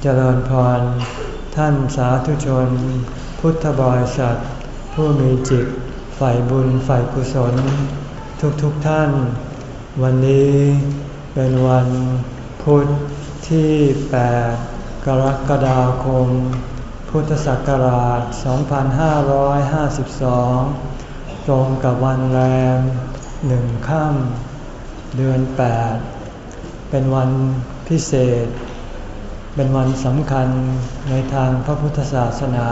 เจริญพร ท่านสาธุชน พุทธบริษัท ผู้มีจิตฝ่ายบุญฝ่ายกุศล ทุกๆทท่าน วันนี้เป็นวันพุธที่ 8 กรกฎาคม พุทธศักราช 2552 ตรงกับวันแรมหนึ่งค่ำเดือน 8 เป็นวันพิเศษ เป็นวันสำคัญในทางพระพุทธศาสนา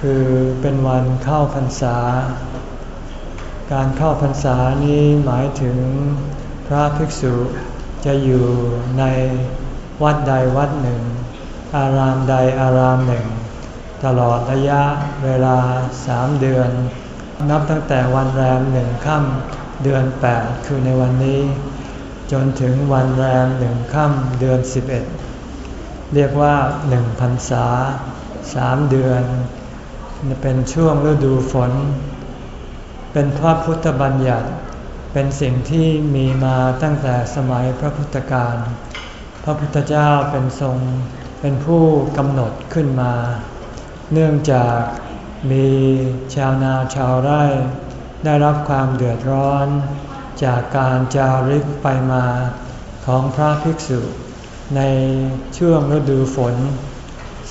คือเป็นวันเข้าพรรษา การเข้าพรรษานี้หมายถึงพระภิกษุจะอยู่ในวัดใดวัดหนึ่ง อารามใดอารามหนึ่ง ตลอดระยะเวลาสามเดือน นับตั้งแต่วันแรมหนึ่งค่ำเดือนแปดคือในวันนี้ จนถึงวันแรมหนึ่งค่ำเดือนสิบ เรียกว่าหนึ่งพรรษาสามเดือน เป็นช่วงฤดูฝน เป็นพระพุทธบัญญัติ เป็นสิ่งที่มีมาตั้งแต่สมัยพระพุทธการ พระพุทธเจ้าเป็นทรงเป็นผู้กำหนดขึ้นมา เนื่องจากมีชาวนาชาวไร่ได้รับความเดือดร้อน จากการจาริกไปมาของพระภิกษุ ในช่วงฤดูฝน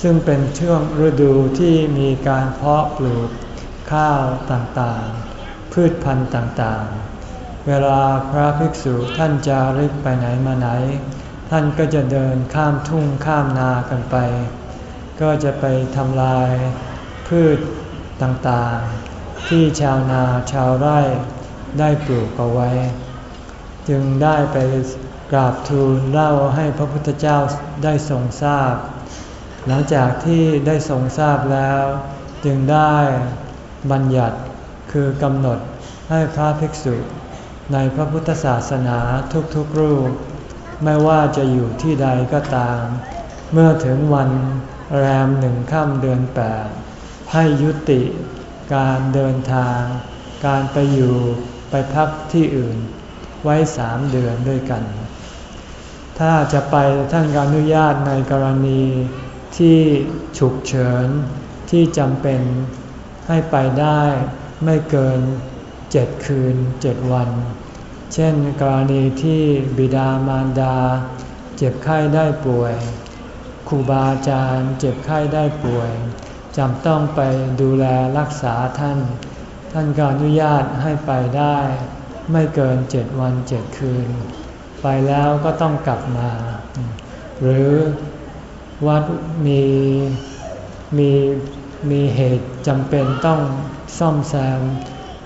ซึ่งเป็นช่วงฤดูที่มีการเพาะปลูกข้าวต่างๆ พืชพันธุ์ต่างๆ เวลาพระภิกษุท่านจะริกไปไหนมาไหน ท่านก็จะเดินข้ามทุ่งข้ามนากันไป ก็จะไปทำลายพืชต่างๆ ที่ชาวนาชาวไร่ได้ปลูกเอาไว้ จึงได้ไป กราบทูลเล่าให้พระพุทธเจ้าได้ทรงทราบ หลังจากที่ได้ทรงทราบแล้ว จึงได้บัญญัติคือกำหนดให้พระภิกษุในพระพุทธศาสนาทุกๆรูป ไม่ว่าจะอยู่ที่ใดก็ตาม เมื่อถึงวันแรมหนึ่งค่ำเดือนแปดให้ยุติการเดินทาง การไปอยู่ไปพักที่อื่นไว้สามเดือนด้วยกัน ถ้าจะไปท่านก็อนุญาตในกรณีที่ฉุกเฉินที่จำเป็นให้ไปได้ไม่เกินเจ็ดคืนเจ็ดวัน เช่นกรณีที่บิดามารดา เจ็บไข้ได้ป่วยครูบาอาจารย์เจ็บไข้ได้ป่วยจำต้องไปดูแลรักษาท่าน ท่านก็อนุญาตให้ไปได้ ไม่เกินเจ็ดวันเจ็ดคืน ไปแล้วก็ต้องกลับมา หรือวัดมีมีมีเหตุจำเป็นต้องซ่อมแซม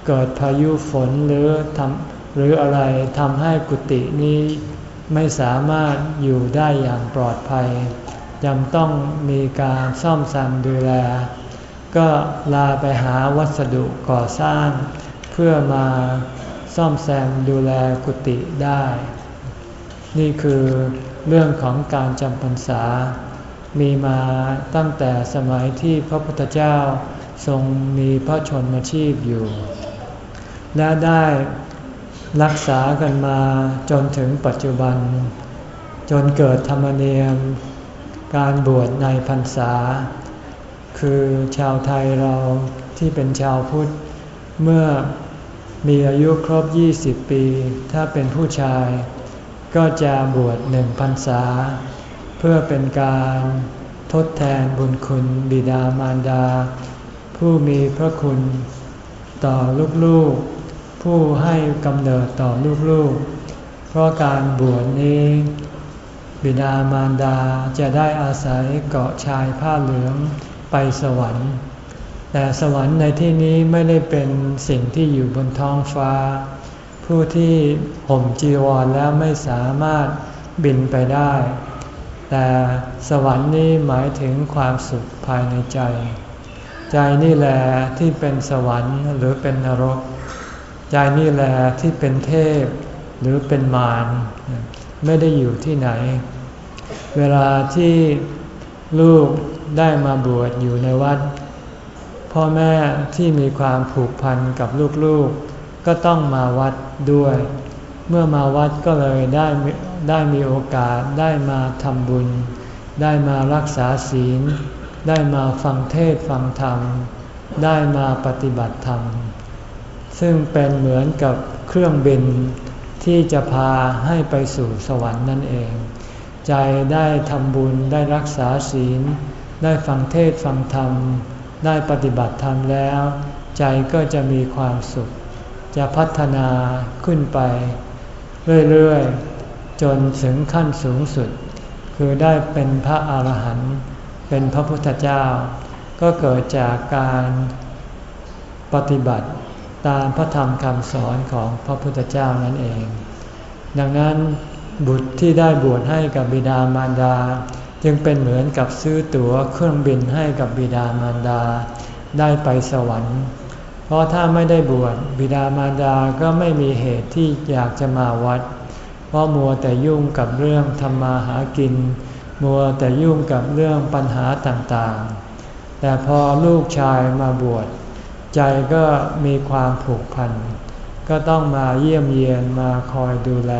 เกิดพายุฝนหรือทำหรืออะไรทำให้กุฏินี้ไม่สามารถอยู่ได้อย่างปลอดภัยจำต้องมีการซ่อมแซมดูแล ก็ลาไปหาวัสดุก่อสร้าง เพื่อมาซ่อมแซมดูแลกุฏิได้ นี่คือเรื่องของการจำพรรษา มีมาตั้งแต่สมัยที่พระพุทธเจ้าทรงมีพระชนมาชีพอยู่ และได้รักษากันมาจนถึงปัจจุบัน จนเกิดธรรมเนียม การบวชในพรรษา คือชาวไทยเราที่เป็นชาวพุทธ เมื่อมีอายุครบ 20 ปี ถ้าเป็นผู้ชาย ก็จะบวชหนึ่งพรรษา เพื่อเป็นการทดแทนบุญคุณบิดามารดา ผู้มีพระคุณต่อลูกๆ ผู้ให้กำเนิดต่อลูกๆ เพราะการบวชนี้ บิดามารดาจะได้อาศัยเกาะชายผ้าเหลืองไปสวรรค์ แต่สวรรค์ในที่นี้ไม่ได้เป็นสิ่งที่อยู่บนท้องฟ้า ผู้ที่ห่มจีวรแล้วไม่สามารถบินไปได้ แต่สวรรค์นี้หมายถึงความสุขภายในใจ ใจนี่แหละที่เป็นสวรรค์หรือเป็นนรก ใจนี่แหละที่เป็นเทพหรือเป็นมารไม่ได้อยู่ที่ไหน เวลาที่ลูกได้มาบวชอยู่ในวัด พ่อแม่ที่มีความผูกพันกับลูกๆ ก็ต้องมาวัดด้วย เมื่อมาวัดก็เลยได้ได้มีโอกาสได้มาทำบุญ ได้มารักษาศีล ได้มาฟังเทศฟังธรรม ได้มาปฏิบัติธรรม ซึ่งเป็นเหมือนกับเครื่องบินที่จะพาให้ไปสู่สวรรค์นั่นเอง ใจได้ทำบุญได้รักษาศีล ได้ฟังเทศฟังธรรม ได้ปฏิบัติธรรมแล้ว ใจก็จะมีความสุข จะพัฒนาขึ้นไป เรื่อยๆ จนถึงขั้นสูงสุด คือได้เป็นพระอาหารหันต์เป็นพระพุทธเจ้า ก็เกิดจากการปฏิบัติตามพระธรรมคำสอนของพระพุทธเจ้านั่นเอง ดังนั้นบุตรที่ได้บวชให้กับบิดามารดา จึงเป็นเหมือนกับซื้อตั๋วเครื่องบินให้กับบิดามารดา ได้ไปสวรรค์ ราะถ้าไม่ได้บวชบิดามารดาก็ไม่มีเหตุที่อยากจะมาวัด เพราะมัวแต่ยุ่งกับเรื่องทำมาหากิน มัวแต่ยุ่งกับเรื่องปัญหาต่างๆ แต่พอลูกชายมาบวช ใจก็มีความผูกพัน ก็ต้องมาเยี่ยมเยียนมาคอยดูแล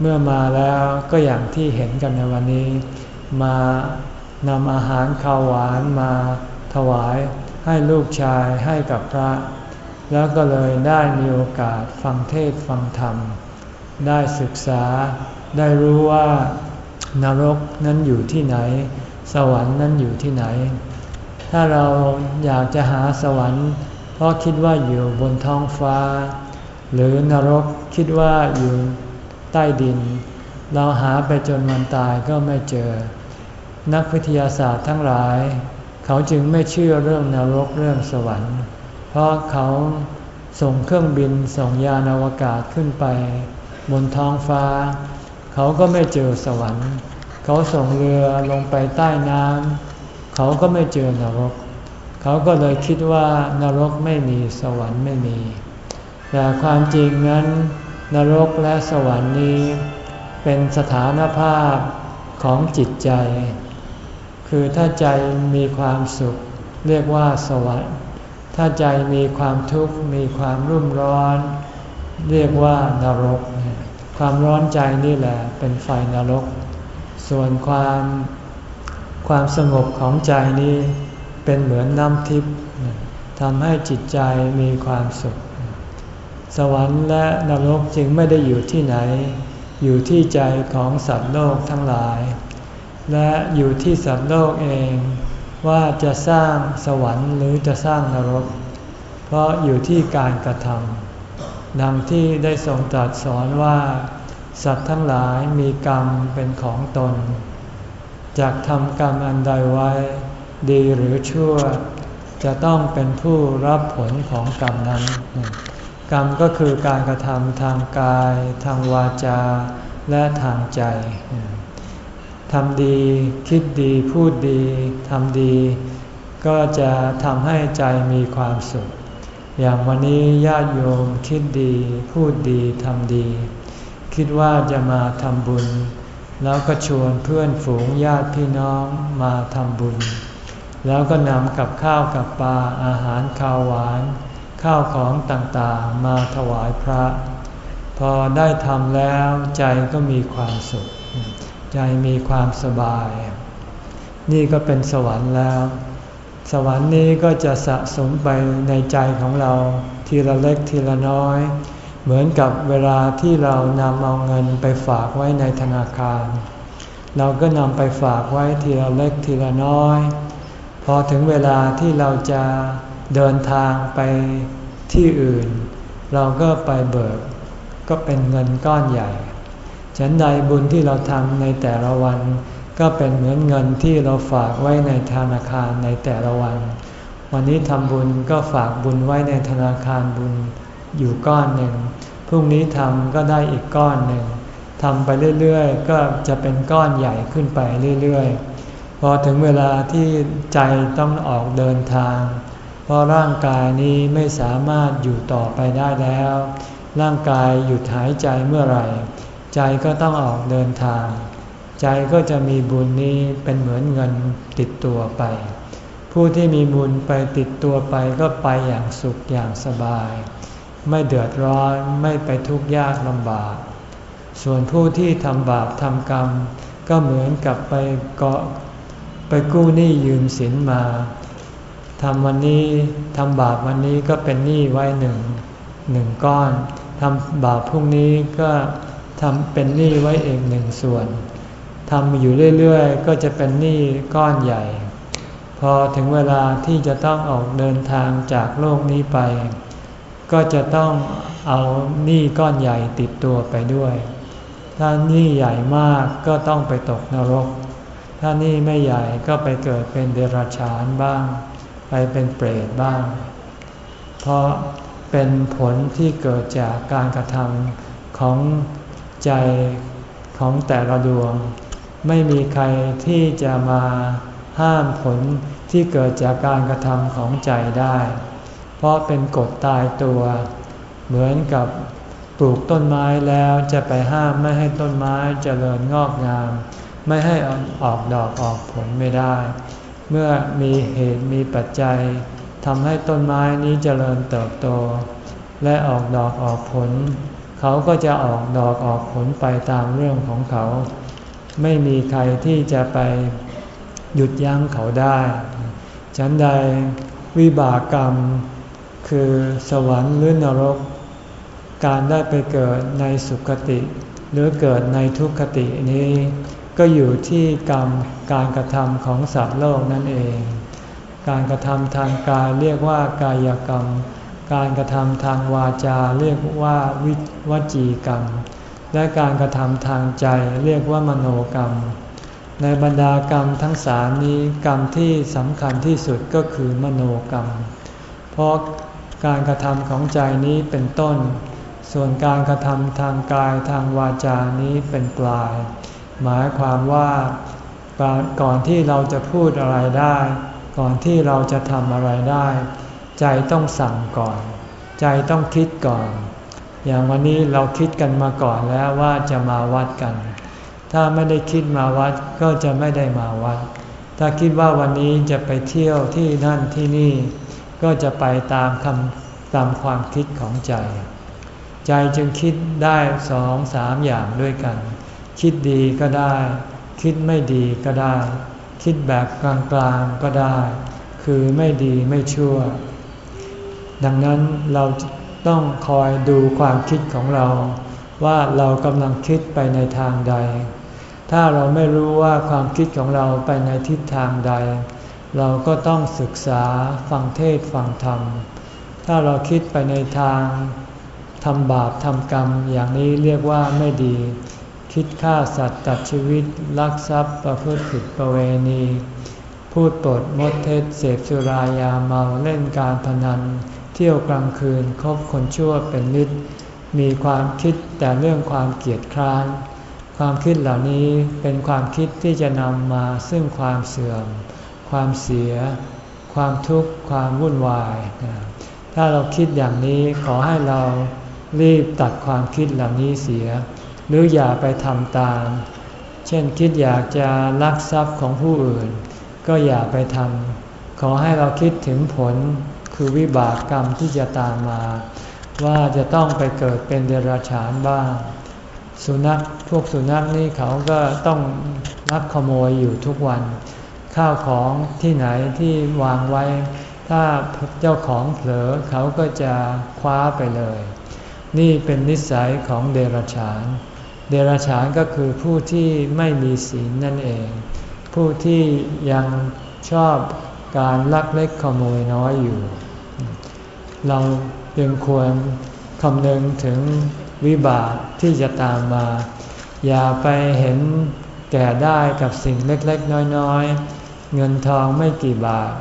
เมื่อมาแล้วก็อย่างที่เห็นกันในวันนี้ มานำอาหารข้าวหวานมาถวาย ให้ลูกชายให้กับพระ แล้วก็เลยได้มีโอกาสฟังเทศฟังธรรม ได้ศึกษา ได้รู้ว่านรกนั้นอยู่ที่ไหน สวรรค์นั้นอยู่ที่ไหน ถ้าเราอยากจะหาสวรรค์เพราะคิดว่าอยู่บนท้องฟ้า หรือนรกคิดว่าอยู่ใต้ดิน เราหาไปจนวันตายก็ไม่เจอ นักวิทยาศาสตร์ทั้งหลาย เขาจึงไม่เชื่อเรื่องนรกเรื่องสวรรค์ เพราะเขาส่งเครื่องบินส่งยานอวกาศขึ้นไป บนท้องฟ้า เขาก็ไม่เจอสวรรค์ เขาส่งเรือลงไปใต้น้ำเขาก็ไม่เจอนรก เขาก็เลยคิดว่านรกไม่มีสวรรค์ไม่มี แต่ความจริงนั้น นรกและสวรรค์นี้ เป็นสถานภาพของจิตใจ คือถ้าใจมีความสุข เรียกว่าสวรรค์ถ้าใจมีความทุกข์มีความรุ่มร้อน เรียกว่านรก ความร้อนใจนี่แหละเป็นไฟนรก ส่วนความความสงบของใจนี้เป็นเหมือนน้ำทิพย์ทำให้จิตใจมีความสุข สวรรค์และนรกจึงไม่ได้อยู่ที่ไหน อยู่ที่ใจของสัตว์โลกทั้งหลาย และอยู่ที่สัตว์โลกเองว่าจะสร้างสวรรค์หรือจะสร้างนรก เพราะอยู่ที่การกระทำดังที่ได้ทรงตรัสสอนว่า สัตว์ทั้งหลายมีกรรมเป็นของตน จากทำกรรมอันใดไว้ ดีหรือชั่ว จะต้องเป็นผู้รับผลของกรรมนั้น กรรมก็คือการกระทำทางกาย ทางวาจา และทางใจ ทำดีคิดดีพูดดีทำดี ก็จะทำให้ใจมีความสุข อย่างวันนี้ญาติโยมคิดดี พูดดีทำดี คิดว่าจะมาทำบุญ แล้วก็ชวนเพื่อนฝูงญาติพี่น้องมาทำบุญ แล้วก็นำกับข้าวกับปลาอาหารข้าวหวาน ข้าวของต่างๆมาถวายพระ พอได้ทำแล้วใจก็มีความสุข ใจมีความสบาย นี่ก็เป็นสวรรค์แล้ว สวรรค์นี้ก็จะสะสมไปในใจของเราทีละเล็กทีละน้อย เหมือนกับเวลาที่เรานำเอาเงินไปฝากไว้ในธนาคาร เราก็นำไปฝากไว้ทีละเล็กทีละน้อย พอถึงเวลาที่เราจะเดินทางไปที่อื่น เราก็ไปเบิก ก็เป็นเงินก้อนใหญ่ ฉันใดบุญที่เราทำในแต่ละวัน ก็เป็นเหมือนเงินที่เราฝากไว้ในธนาคารในแต่ละวัน วันนี้ทำบุญก็ฝากบุญไว้ในธนาคารบุญอยู่ก้อนหนึ่งพรุ่งนี้ทำก็ได้อีกก้อนหนึ่งทำไปเรื่อยๆ ก็จะเป็นก้อนใหญ่ขึ้นไปเรื่อยๆ พอถึงเวลาที่ใจต้องออกเดินทาง เพราะร่างกายนี้ไม่สามารถอยู่ต่อไปได้แล้ว ร่างกายหยุดหายใจเมื่อไหร่ ใจก็ต้องออกเดินทาง ใจก็จะมีบุญนี้เป็นเหมือนเงินติดตัวไป ผู้ที่มีบุญไปติดตัวไปก็ไปอย่างสุขอย่างสบาย ไม่เดือดร้อนไม่ไปทุกข์ยากลำบาก ส่วนผู้ที่ทำบาปทำกรรม ก็เหมือนกับไปเกาะไปกู้หนี้ยืมสินมาทำวันนี้ทำบาปวันนี้ก็เป็นหนี้ไว้หนึ่งหนึ่งก้อนทำบาปพรุ่งนี้ก็ ทำเป็นหนี้ไว้เองหนึ่งส่วนทำอยู่เรื่อยๆ ก็จะเป็นหนี้ก้อนใหญ่ พอถึงเวลาที่จะต้องออกเดินทางจากโลกนี้ไป ก็จะต้องเอาหนี้ก้อนใหญ่ติดตัวไปด้วย ถ้าหนี้ใหญ่มากก็ต้องไปตกนรก ถ้าหนี้ไม่ใหญ่ก็ไปเกิดเป็นเดรัจฉานบ้าง ไปเป็นเปรตบ้าง เพราะเป็นผลที่เกิดจากการกระทำของ ใจของแต่ละดวง ไม่มีใครที่จะมาห้ามผลที่เกิดจากการกระทำของใจได้ เพราะเป็นกฎตายตัว เหมือนกับปลูกต้นไม้แล้วจะไปห้ามไม่ให้ต้นไม้เจริญงอกงาม ไม่ให้ออกดอกออกผลไม่ได้ เมื่อมีเหตุมีปัจจัยทำให้ต้นไม้นี้เจริญเติบโต และออกดอกออกผล เขาก็จะออกดอกออกผลไปตามเรื่องของเขา ไม่มีใครที่จะไปหยุดยั้งเขาได้ฉันใดวิบากกรรม คือสวรรค์หรือนรก การได้ไปเกิดในสุคติ หรือเกิดในทุกขตินี้ ก็อยู่ที่กรรมการกระทำของสัตว์โลกนั่นเอง การกระทำทางกายเรียกว่ากายกรรม การกระทำทางวาจาเรียกว่าวิวจีกรรม และการกระทำทางใจเรียกว่ามโนกรรม ในบรรดากรรมทั้งสามนี้กรรมที่สำคัญที่สุดก็คือมโนกรรม เพราะการกระทำของใจนี้เป็นต้น ส่วนการกระทำทางกายทางวาจานี้เป็นปลาย หมายความว่าก่อนที่เราจะพูดอะไรได้ ก่อนที่เราจะทำอะไรได้ ใจต้องสั่งก่อน ใจต้องคิดก่อน อย่างวันนี้เราคิดกันมาก่อนแล้วว่าจะมาวัดกัน ถ้าไม่ได้คิดมาวัดก็จะไม่ได้มาวัด ถ้าคิดว่าวันนี้จะไปเที่ยวที่นั่นที่นี่ ก็จะไปตามคำตามความคิดของใจ ใจจึงคิดได้สองสามอย่างด้วยกัน คิดดีก็ได้ คิดไม่ดีก็ได้ คิดแบบกลางๆก็ได้ คือไม่ดีไม่ชั่ว ดังนั้นเราต้องคอยดูความคิดของเรา ว่าเรากำลังคิดไปในทางใด ถ้าเราไม่รู้ว่าความคิดของเราไปในทิศทางใด เราก็ต้องศึกษาฟังเทศฟังธรรม ถ้าเราคิดไปในทางทำบาปทำกรรมอย่างนี้เรียกว่าไม่ดี คิดฆ่าสัตว์ตัดชีวิตลักทรัพย์ประพฤติผิดประเวณี พูดปดมดเทศเสพสุรายาเมาเล่นการพนัน เที่ยวกลางคืนคบคนชั่วเป็นมิตรมีความคิดแต่เรื่องความเกียดคร้าน ความคิดเหล่านี้เป็นความคิดที่จะนำมาซึ่งความเสื่อม ความเสีย ความทุกข์ ความวุ่นวาย ถ้าเราคิดอย่างนี้ขอให้เรารีบตัดความคิดเหล่านี้เสีย หรืออย่าไปทำตาม เช่นคิดอยากจะลักทรัพย์ของผู้อื่น ก็อย่าไปทำขอให้เราคิดถึงผล คือวิบากกรรมที่จะตามมา ว่าจะต้องไปเกิดเป็นเดรัจฉานบ้าง สุนัขพวกสุนัขนี่เขาก็ต้องนักขโมยอยู่ทุกวัน ข้าวของที่ไหนที่วางไว้ ถ้าเจ้าของเผลอเขาก็จะคว้าไปเลย นี่เป็นนิสัยของเดรัจฉาน เดรัจฉานก็คือผู้ที่ไม่มีศีลนั่นเอง ผู้ที่ยังชอบ การลักเล็กขโมยน้อยอยู่ เราจึงควรคำนึงถึงวิบากที่จะตามมา อย่าไปเห็นแก่ได้กับสิ่งเล็กๆ น้อยๆ เงินทองไม่กี่บาท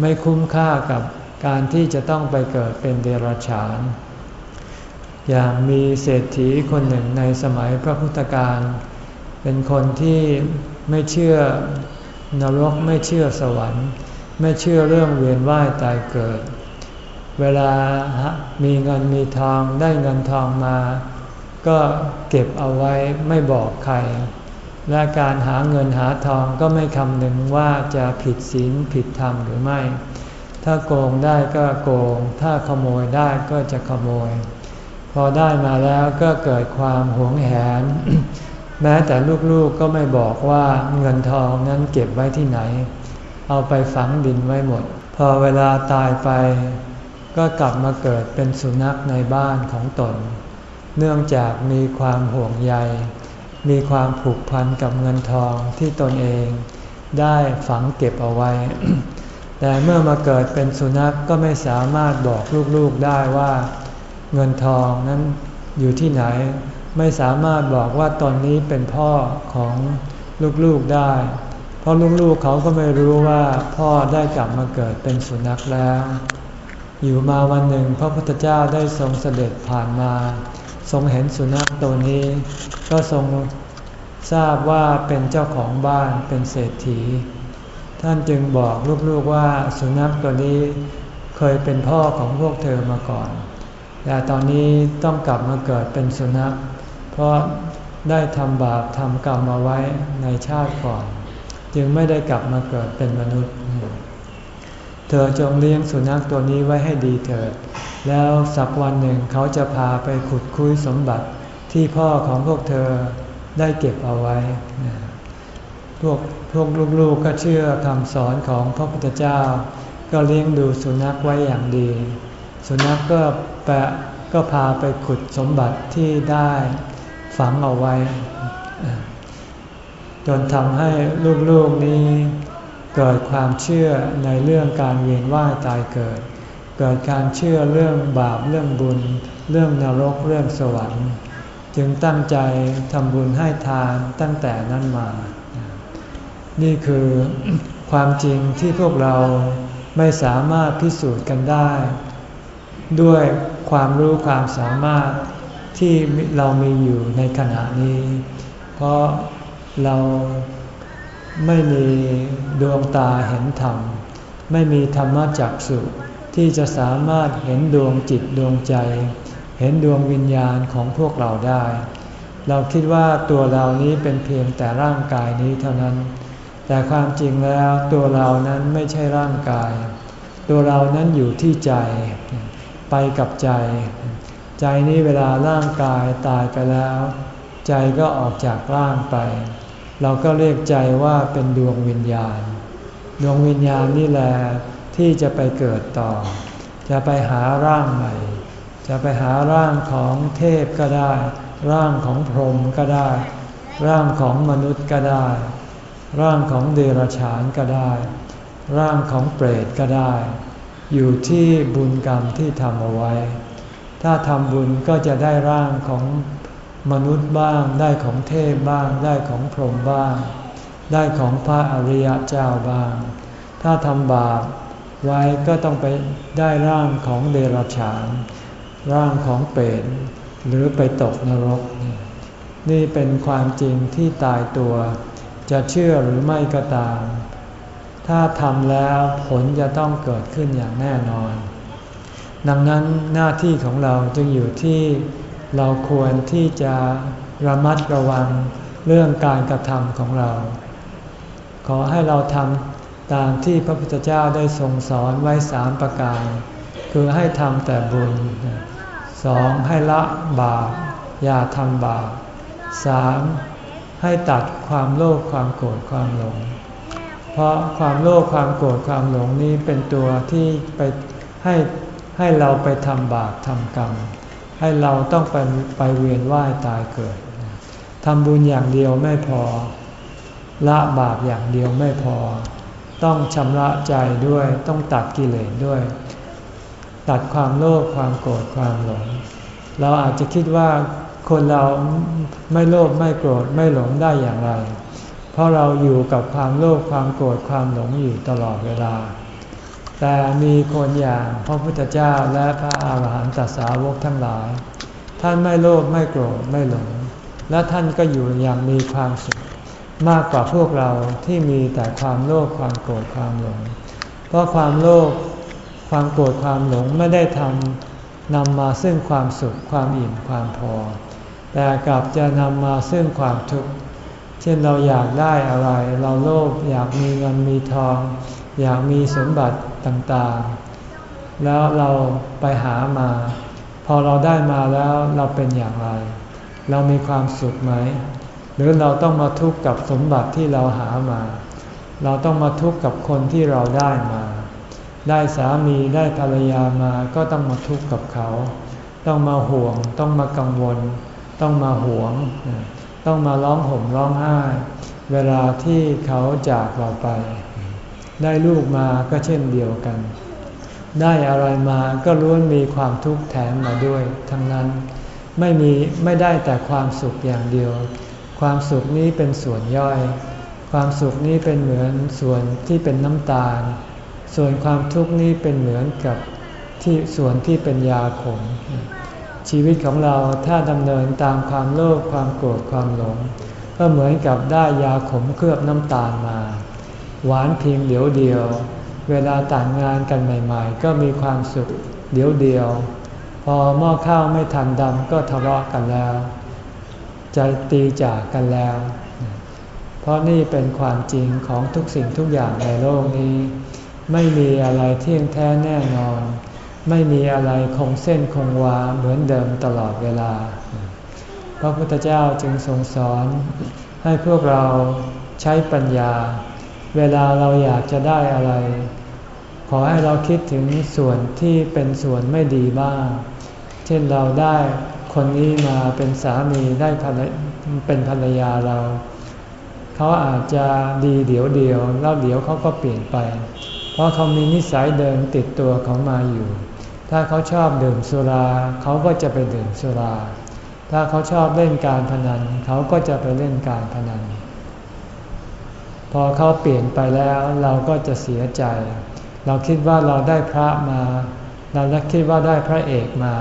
ไม่คุ้มค่ากับการที่จะต้องไปเกิดเป็นเดรัจฉาน อย่างมีเศรษฐีคนหนึ่งในสมัยพระพุทธการ เป็นคนที่ไม่เชื่อนรกไม่เชื่อสวรรค์ ไม่เชื่อเรื่องเวียนว่ายตายเกิด เวลามีเงินมีทองได้เงินทองมา ก็เก็บเอาไว้ไม่บอกใคร และการหาเงินหาทองก็ไม่คำนึงว่าจะผิดศีลผิดธรรมหรือไม่ ถ้าโกงได้ก็โกง ถ้าขโมยได้ก็จะขโมย พอได้มาแล้วก็เกิดความหวงแหนแม้แต่ลูกๆก็ไม่บอกว่าเงินทองนั้นเก็บไว้ที่ไหน เอาไปฝังดินไว้หมด พอเวลาตายไป ก็กลับมาเกิดเป็นสุนัขในบ้านของตน เนื่องจากมีความห่วงใย มีความผูกพันกับเงินทองที่ตนเองได้ฝังเก็บเอาไว้ แต่เมื่อมาเกิดเป็นสุนัขกก็ไม่สามารถบอกลูกๆได้ว่า เงินทองนั้นอยู่ที่ไหน ไม่สามารถบอกว่าตอนนี้เป็นพ่อของลูกๆได้ เพราะลูกๆเขาก็ไม่รู้ว่าพ่อได้กลับมาเกิดเป็นสุนัขแล้ว อยู่มาวันหนึ่งพระพุทธเจ้าได้ทรงเสด็จผ่านมา ทรงเห็นสุนัขตัวนี้ ก็ทรงทราบว่าเป็นเจ้าของบ้านเป็นเศรษฐี ท่านจึงบอกลูกๆว่าสุนัขตัวนี้เคยเป็นพ่อของพวกเธอมาก่อน แต่ตอนนี้ต้องกลับมาเกิดเป็นสุนัข เพราะได้ทำบาปทำกรรมมาไว้ในชาติก่อน จึงไม่ได้กลับมาเกิดเป็นมนุษย์ เธอจงเลี้ยงสุนัขตัวนี้ไว้ให้ดีเถิด แล้วสักวันหนึ่งเขาจะพาไปขุดคุ้ยสมบัติที่พ่อของพวกเธอได้เก็บเอาไว้ พวกพวกลูกๆก็เชื่อคำสอนของพระพุทธเจ้า ก็เลี้ยงดูสุนัขไว้อย่างดี สุนัขกก็แปะก็พาไปขุดสมบัติที่ได้ฝังเอาไว้ จนทำให้ลูกๆนี้เกิดความเชื่อในเรื่องการเวียนว่ายตายเกิด เกิดการเชื่อเรื่องบาปเรื่องบุญ เรื่องนรกเรื่องสวรรค์ จึงตั้งใจทำบุญให้ทานตั้งแต่นั้นมา นี่คือความจริงที่พวกเราไม่สามารถพิสูจน์กันได้ ด้วยความรู้ความสามารถที่เรามีอยู่ในขณะนี้ เพราะ เราไม่มีดวงตาเห็นธรรม ไม่มีธรรมจักสุที่จะสามารถเห็นดวงจิตดวงใจ เห็นดวงวิญญาณของพวกเราได้ เราคิดว่าตัวเรานี้เป็นเพียงแต่ร่างกายนี้เท่านั้น แต่ความจริงแล้วตัวเรานั้นไม่ใช่ร่างกาย ตัวเรานั้นอยู่ที่ใจ ไปกับใจ ใจนี้เวลาร่างกายตายไปแล้ว ใจก็ออกจากร่างไป เราก็เรียกใจว่าเป็นดวงวิญญาณ ดวงวิญญาณนี่แหละที่จะไปเกิดต่อ จะไปหาร่างใหม่ จะไปหาร่างของเทพก็ได้ ร่างของพรหมก็ได้ ร่างของมนุษย์ก็ได้ ร่างของเดรัจฉานก็ได้ ร่างของเปรตก็ได้ อยู่ที่บุญกรรมที่ทำเอาไว้ ถ้าทำบุญก็จะได้ร่างของ มนุษย์บ้างได้ของเทพบ้างได้ของพรหมบ้าง ได้ของพระอริยเจ้าบ้าง ถ้าทำบาปไว้ก็ต้องไปได้ร่างของเดรัจฉาน ร่างของเปรตหรือไปตกนรก นี่เป็นความจริงที่ตายตัว จะเชื่อหรือไม่ก็ตาม ถ้าทำแล้วผลจะต้องเกิดขึ้นอย่างแน่นอน ดังนั้นหน้าที่ของเราจึงอยู่ที่ เราควรที่จะระมัดระวังเรื่องการกระทำของเรา ขอให้เราทำตามที่พระพุทธเจ้าได้ทรงสอนไว้สามประการ คือให้ทำแต่บุญสองให้ละบาปอย่าทำบาปสามให้ตัดความโลภความโกรธความหลง เพราะความโลภความโกรธความหลงนี้เป็นตัวที่ไปให้ให้เราไปทำบาปทำกรรม ให้เราต้องไปไปเวียนว่ายตายเกิดทำบุญอย่างเดียวไม่พอ ละบาปอย่างเดียวไม่พอ ต้องชำระใจด้วยต้องตัดกิเลสด้วย ตัดความโลภความโกรธความหลง เราอาจจะคิดว่าคนเราไม่โลภไม่โกรธไม่หลงได้อย่างไร เพราะเราอยู่กับความโลภความโกรธความหลงอยู่ตลอดเวลา แต่มีคนอย่างพระพุทธเจ้าและพระอาหารหันตสาวกทั้งหลาย ท่านไม่โลภไม่โกรธไม่หลง และท่านก็อยู่อย่างมีความสุขมากกว่าพวกเราที่มีแต่ความโลภความโกรธความหลง เพราะความโลภความโกรธความหลงไม่ได้ทำนำมาซึ่งความสุขความอิ่มความพอ แต่กลับจะนำมาซึ่งความทุกข์เช่นเราอยากได้อะไร เราโลภอยากมีเงินมีทอง อยากมีสมบัติ ต่างๆ แล้วเราไปหามา พอเราได้มาแล้วเราเป็นอย่างไร เรามีความสุขไหม หรือเราต้องมาทุกข์กับสมบัติที่เราหามา เราต้องมาทุกข์กับคนที่เราได้มา ได้สามีได้ภรรยามาก็ต้องมาทุกข์กับเขา ต้องมาห่วง ต้องมากังวล ต้องมาหวง ต้องมาร้องห่มร้องไห้ เวลาที่เขาจากเราไป ได้ลูกมาก็เช่นเดียวกัน ได้อะไรมาก็ล้วนมีความทุกข์แถมมาด้วยทั้งนั้นไม่มีไม่ได้แต่ความสุขอย่างเดียว ความสุขนี้เป็นส่วนย่อย ความสุขนี้เป็นเหมือนส่วนที่เป็นน้ำตาล ส่วนความทุกข์นี้เป็นเหมือนกับที่ส่วนที่เป็นยาขม ชีวิตของเราถ้าดำเนินตามความโลภความโกรธความหลง ก็เหมือนกับได้ยาขมเคลือบน้ำตาลมา หวานเพียงเดียวเดียว เวลาต่างงานกันใหม่ ๆ ก็มีความสุขเดียวเดียว พอหม้อข้าวไม่ทันดำก็ทะเลาะกันแล้วจะตีจากกันแล้ว เพราะนี่เป็นความจริงของทุกสิ่งทุกอย่างในโลกนี้ ไม่มีอะไรเที่ยงแท้แน่นอน ไม่มีอะไรคงเส้นคงวาเหมือนเดิมตลอดเวลา พระพุทธเจ้าจึงทรงสอนให้พวกเราใช้ปัญญา เวลาเราอยากจะได้อะไร ขอให้เราคิดถึงส่วนที่เป็นส่วนไม่ดีบ้าง เช่นเราได้คนนี้มาเป็นสามีได้เป็นภรรยาเรา เขาอาจจะดีเดี๋ยวเดียวแล้วเดี๋ยวเขาก็เปลี่ยนไป เพราะเขามีนิสัยเดิมติดตัวเขามาอยู่ ถ้าเขาชอบดื่มสุราเขาก็จะไปดื่มสุรา ถ้าเขาชอบเล่นการพนันเขาก็จะไปเล่นการพนัน พอเขาเปลี่ยนไปแล้วเราก็จะเสียใจ เราคิดว่าเราได้พระมา เราคิดว่าได้พระเอกมา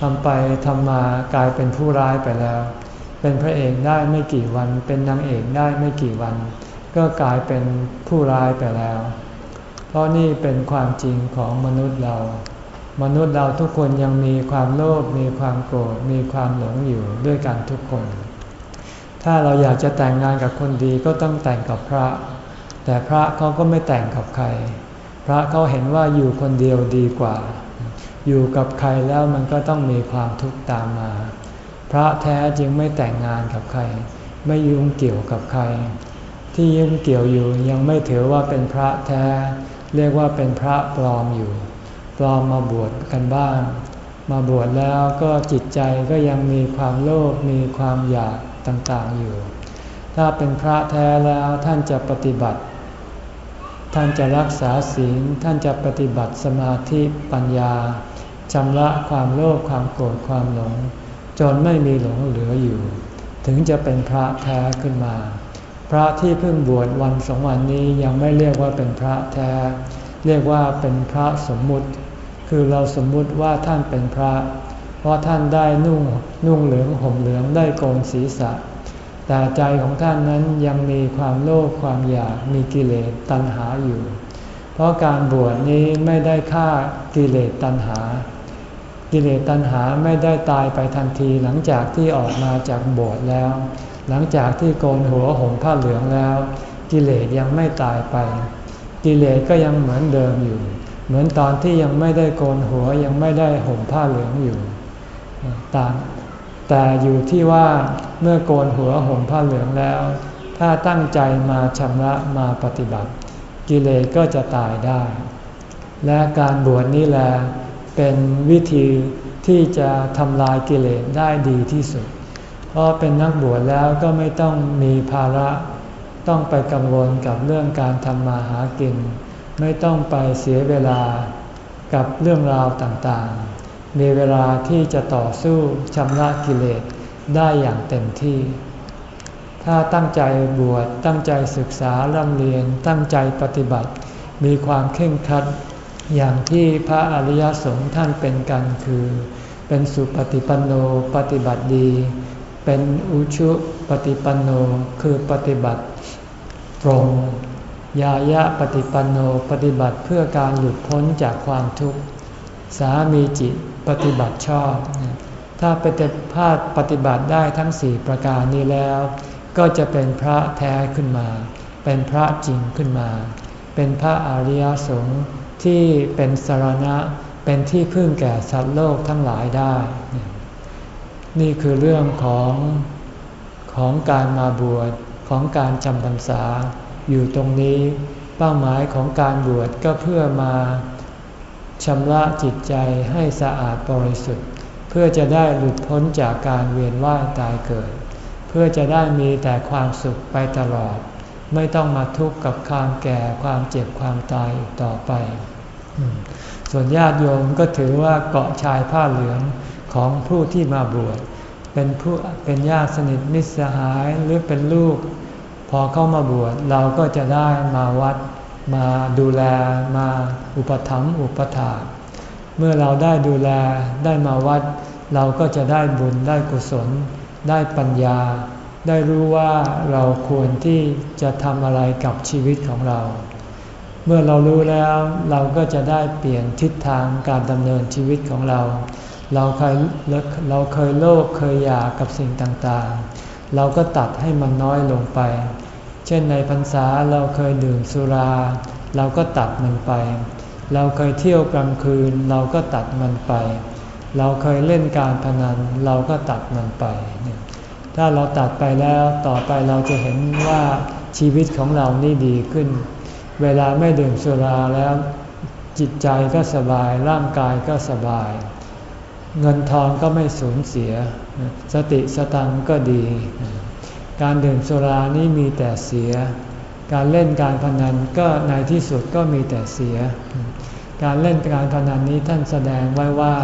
ทำไปทำมากลายเป็นผู้ร้ายไปแล้ว เป็นพระเอกได้ไม่กี่วัน เป็นนางเอกได้ไม่กี่วัน ก็กลายเป็นผู้ร้ายไปแล้ว เพราะนี่เป็นความจริงของมนุษย์เรา มนุษย์เราทุกคนยังมีความโลภมีความโกรธมีความหลงอยู่ด้วยกันทุกคน ถ้าเราอยากจะแต่งงานกับคนดีก็ต้องแต่งกับพระ แต่พระเขาก็ไม่แต่งกับใคร พระเขาเห็นว่าอยู่คนเดียวดีกว่า อยู่กับใครแล้วมันก็ต้องมีความทุกข์ตามมา พระแท้จึงไม่แต่งงานกับใคร ไม่ยุ่งเกี่ยวกับใคร ที่ยุ่งเกี่ยวอยู่ยังไม่ถือว่าเป็นพระแท้ เรียกว่าเป็นพระปลอมอยู่ ปลอมมาบวชกันบ้าง มาบวชแล้วก็จิตใจก็ยังมีความโลภมีความอยาก ต่างๆอยู่ ถ้าเป็นพระแท้แล้วท่านจะปฏิบัติ ท่านจะรักษาศีล ท่านจะปฏิบัติสมาธิปัญญาชำระความโลภความโกรธความหลง จนไม่มีหลงเหลืออยู่ ถึงจะเป็นพระแท้ขึ้นมา พระที่เพิ่งบวชวันสองวันนี้ยังไม่เรียกว่าเป็นพระแท้ เรียกว่าเป็นพระสมมุติ คือเราสมมุติว่าท่านเป็นพระ เพราะท่านได้นุ่งนุ่งเหลืองห่มเหลืองได้โกนศีรษะ แต่ใจของท่านนั้นยังมีความโลภความอยากมีกิเลสตัณหาอยู่ เพราะการบวชนี้ไม่ได้ฆ่ากิเลสตัณหา กิเลสตัณหาไม่ได้ตายไปทันทีหลังจากที่ออกมาจากโบสถ์แล้ว หลังจากที่โกนหัวห่มผ้าเหลืองแล้ว กิเลสยังไม่ตายไป กิเลสก็ยังเหมือนเดิมอยู่ เหมือนตอนที่ยังไม่ได้โกนหัวยังไม่ได้ห่มผ้าเหลืองอยู่ ต่าง แต่อยู่ที่ว่าเมื่อโกนหัวห่มผ้าเหลืองแล้ว ถ้าตั้งใจมาชำระมาปฏิบัติ กิเลสก็จะตายได้ และการบวชนี้แหละเป็นวิธีที่จะทำลายกิเลสได้ดีที่สุด เพราะเป็นนักบวชแล้วก็ไม่ต้องมีภาระ ต้องไปกังวลกับเรื่องการทำมาหากิน ไม่ต้องไปเสียเวลากับเรื่องราวต่างๆ มีเวลาที่จะต่อสู้ชำระกิเลสได้อย่างเต็มที่ ถ้าตั้งใจบวชตั้งใจศึกษาร่ำเรียนตั้งใจปฏิบัติ มีความเข่งคัดอย่างที่พระอริยสงฆ์ท่านเป็นกันคือ เป็นสุปฏิปันโนปฏิบัติดี เป็นอุชุปฏิปันโนคือปฏิบัติตรงยายะปฏิปันโนปฏิบัติเพื่อการหลุดพ้นจากความทุกข์ สามีจิต ปฏิบัติชอบ ถ้าปฏิภาคปฏิบัติได้ทั้งสี่ประการนี้แล้ว ก็จะเป็นพระแท้ขึ้นมา เป็นพระจริงขึ้นมา เป็นพระอริยสงฆ์ที่เป็นสารณะเป็นที่พึ่งแก่สัตว์โลกทั้งหลายได้ นี่คือเรื่องของขของการมาบวชของการจำพรรษาอยู่ตรงนี้ เป้าหมายของการบวชก็เพื่อมา ชำระจิตใจให้สะอาดบริสุทธิ์ เพื่อจะได้หลุดพ้นจากการเวียนว่ายตายเกิด เพื่อจะได้มีแต่ความสุขไปตลอด ไม่ต้องมาทุกข์กับความแก่ความเจ็บความตายอีกต่อไป ส่วนญาติโยมก็ถือว่าเกาะชายผ้าเหลืองของผู้ที่มาบวชเป็นผู้เป็นญาติสนิทมิตรสหายหรือเป็นลูก พอเข้ามาบวชเราก็จะได้มาวัด มาดูแลมาอุปถัมภ์อุปถาเมื่อเราได้ดูแลได้มาวัด เราก็จะได้บุญได้กุศล ได้ปัญญา ได้รู้ว่าเราควรที่จะทำอะไรกับชีวิตของเรา เมื่อเรารู้แล้วเราก็จะได้เปลี่ยนทิศทางการดำเนินชีวิตของเรา เราเคยเราเคยโลภเคยอยากกับสิ่งต่างๆ เราก็ตัดให้มันน้อยลงไป เช่นในพรรษาเราเคยดื่มสุรา เราก็ตัดมันไป เราเคยเที่ยวกลางคืน เราก็ตัดมันไป เราเคยเล่นการพนัน เราก็ตัดมันไป ถ้าเราตัดไปแล้วต่อไปเราจะเห็นว่าชีวิตของเรานี่ดีขึ้น เวลาไม่ดื่มสุราแล้วจิตใจก็สบายร่างกายก็สบาย เงินทองก็ไม่สูญเสีย สติสตังก็ดี การดื่มสุรานี้มีแต่เสีย การเล่นการพนันก็ในที่สุดก็มีแต่เสีย การเล่นการพนันนี้ท่านแสดงไว้ว่า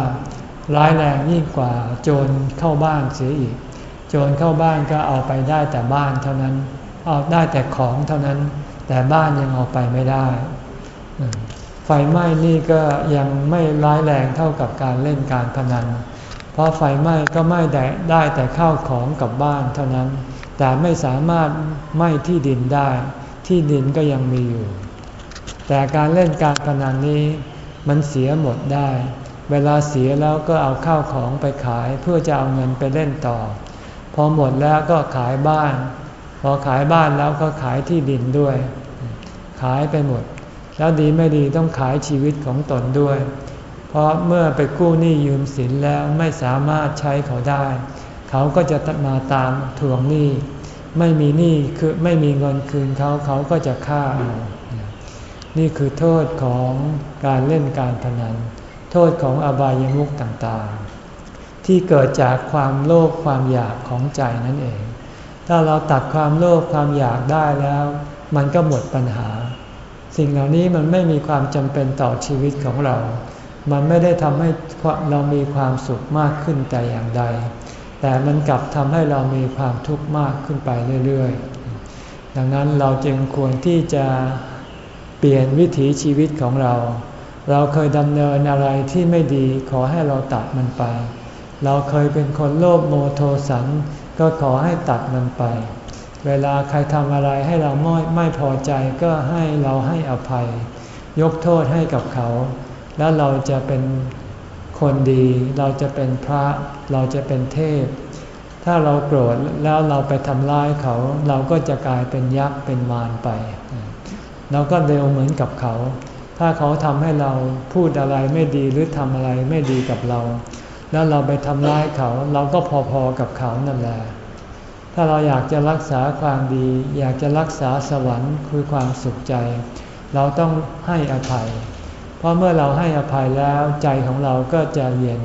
ร้ายแรงยิ่งกว่าโจรเข้าบ้านเสียอีก โจรเข้าบ้านก็เอาไปได้แต่บ้านเท่านั้น เอาได้แต่ของเท่านั้น แต่บ้านยังเอาไปไม่ได้ ไฟไหม้นี่ก็ยังไม่ร้ายแรงเท่ากับการเล่นการพนัน เพราะไฟไหม้ก็ไม่ได้ได้แต่ข้าวของกับบ้านเท่านั้น แต่ไม่สามารถไม้ที่ดินได้ ที่ดินก็ยังมีอยู่ แต่การเล่นการพนันนี้มันเสียหมดได้ เวลาเสียแล้วก็เอาข้าวของไปขายเพื่อจะเอาเงินไปเล่นต่อ พอหมดแล้วก็ขายบ้าน พอขายบ้านแล้วก็ขายที่ดินด้วย ขายไปหมด แล้วดีไม่ดีต้องขายชีวิตของตนด้วย เพราะเมื่อไปกู้หนี้ยืมสินแล้วไม่สามารถใช้เขาได้ เขาก็จะมาตามทวงหนี้ ไม่มีหนี้คือไม่มีเงินคืนเขาเขาก็จะฆ่าเอานี่คือโทษของการเล่นการพนัน โทษของอบายมุขต่างๆ ที่เกิดจากความโลภความอยากของใจนั่นเอง ถ้าเราตัดความโลภความอยากได้แล้ว มันก็หมดปัญหา สิ่งเหล่านี้มันไม่มีความจำเป็นต่อชีวิตของเรา มันไม่ได้ทำให้เรามีความสุขมากขึ้นแต่อย่างใด แต่มันกลับทำให้เรามีความทุกข์มากขึ้นไปเรื่อยๆ ดังนั้นเราจึงควรที่จะเปลี่ยนวิถีชีวิตของเรา เราเคยดำเนินอะไรที่ไม่ดีขอให้เราตัดมันไป เราเคยเป็นคนโลภโมโทสัน ก็ขอให้ตัดมันไป เวลาใครทำอะไรให้เราไม่ไม่พอใจก็ให้เราให้อภัย ยกโทษให้กับเขา แล้วเราจะเป็น คนดี เราจะเป็นพระ เราจะเป็นเทพ ถ้าเราโกรธแล้วเราไปทำร้ายเขา เราก็จะกลายเป็นยักษ์เป็นมารไป เราก็เร็วเหมือนกับเขา ถ้าเขาทำให้เราพูดอะไรไม่ดีหรือทำอะไรไม่ดีกับเรา แล้วเราไปทำร้ายเขา เราก็พอๆกับเขานั่นแหละถ้าเราอยากจะรักษาความดี อยากจะรักษาสวรรค์คือความสุขใจ เราต้องให้อภัย เพราะเมื่อเราให้อภัยแล้วใจของเราก็จะเย็น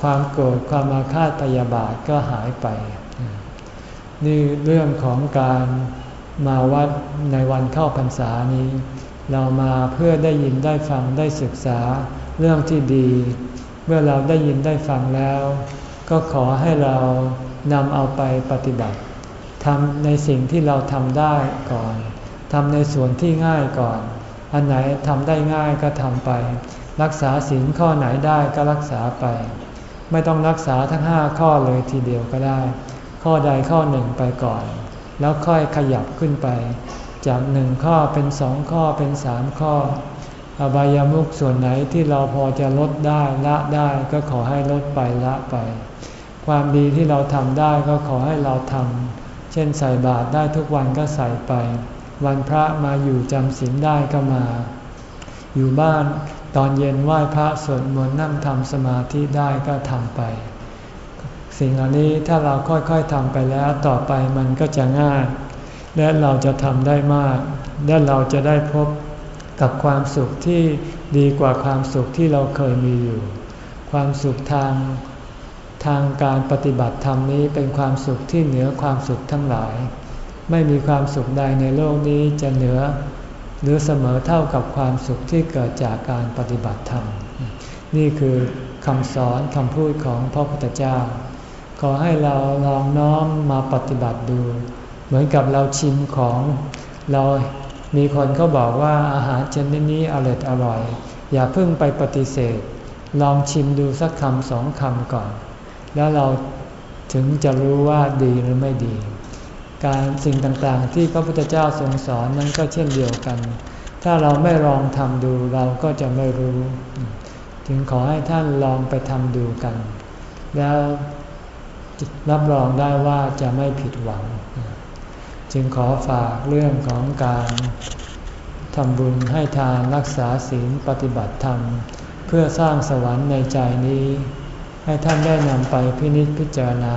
ความโกรธความมาฆาตพยาบาทก็หายไป นี่เรื่องของการมาวัดในวันเข้าพรรษานี้ เรามาเพื่อได้ยินได้ฟังได้ศึกษาเรื่องที่ดี เมื่อเราได้ยินได้ฟังแล้ว ก็ขอให้เรานำเอาไปปฏิบัติทำในสิ่งที่เราทำได้ก่อนทำในส่วนที่ง่ายก่อน อันไหนทำได้ง่ายก็ทำไป รักษาศีลข้อไหนได้ก็รักษาไป ไม่ต้องรักษาทั้งห้าข้อเลยทีเดียวก็ได้ ข้อใดข้อหนึ่งไปก่อน แล้วค่อยขยับขึ้นไป จากหนึ่งข้อเป็นสองข้อเป็นสามข้อ อบายามุขส่วนไหนที่เราพอจะลดได้ละได้ก็ขอให้ลดไปละไป ความดีที่เราทำได้ก็ขอให้เราทำเช่นใส่บาตรได้ทุกวันก็ใส่ไป วันพระมาอยู่จำศีลได้ก็มา อยู่บ้านตอนเย็นไหว้พระสวดมนต์นั่งทำสมาธิได้ก็ทำไป สิ่งเหล่านี้ถ้าเราค่อยๆทำไปแล้วต่อไปมันก็จะง่าย และเราจะทำได้มาก และเราจะได้พบกับความสุขที่ดีกว่าความสุขที่เราเคยมีอยู่ ความสุขทางทางการปฏิบัติธรรมนี้เป็นความสุขที่เหนือความสุขทั้งหลาย ไม่มีความสุขใดในโลกนี้จะเหนือ หรือเสมอเท่ากับความสุขที่เกิดจากการปฏิบัติธรรม นี่คือคำสอนคำพูดของพระพุทธเจ้า ขอให้เราลองน้อมมาปฏิบัติดู เหมือนกับเราชิมของเรามีคนเขาบอกว่าอาหารชนิดนี้อร่อยอร่อย อย่าเพิ่งไปปฏิเสธ ลองชิมดูสักคำสองคำก่อน แล้วเราถึงจะรู้ว่าดีหรือไม่ดี การสิ่งต่างๆ ที่พระพุทธเจ้าทรงสอนนั้นก็เช่นเดียวกัน ถ้าเราไม่ลองทำดูเราก็จะไม่รู้ จึงขอให้ท่านลองไปทำดูกัน แล้วรับรองได้ว่าจะไม่ผิดหวัง จึงขอฝากเรื่องของการทำบุญให้ทานรักษาศีลปฏิบัติธรรม เพื่อสร้างสวรรค์ในใจนี้ ให้ท่านได้นำไปพินิจพิจารณา